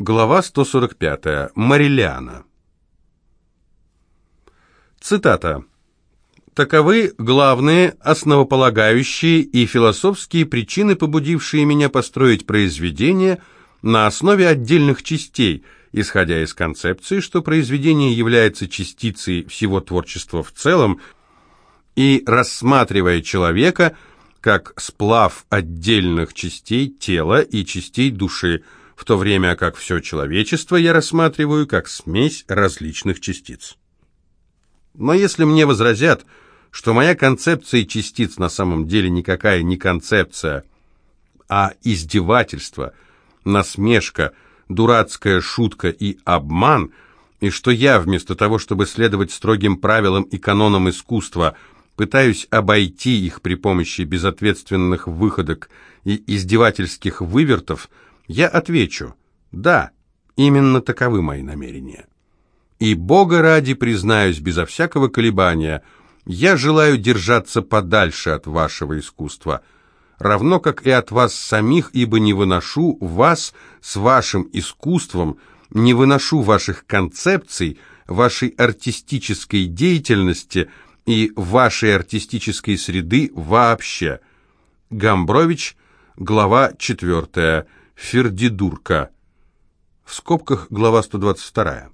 Глава 145. Марилиана. Цитата. Таковы главные, основополагающие и философские причины, побудившие меня построить произведение на основе отдельных частей, исходя из концепции, что произведение является частицей всего творчества в целом, и рассматривая человека как сплав отдельных частей тела и частей души, в то время как все человечество я рассматриваю как смесь различных частиц. Но если мне возразят, что моя концепция частиц на самом деле никакая не концепция, а издевательство, насмешка, дурацкая шутка и обман, и что я, вместо того, чтобы следовать строгим правилам и канонам искусства, пытаюсь обойти их при помощи безответственных выходок и издевательских вывертов, я отвечу «Да, именно таковы мои намерения». И Бога ради признаюсь безо всякого колебания – я желаю держаться подальше от вашего искусства, равно как и от вас самих, ибо не выношу вас с вашим искусством, не выношу ваших концепций, вашей артистической деятельности и вашей артистической среды вообще. Гамбрович, глава 4, Фердидурка, в скобках глава 122.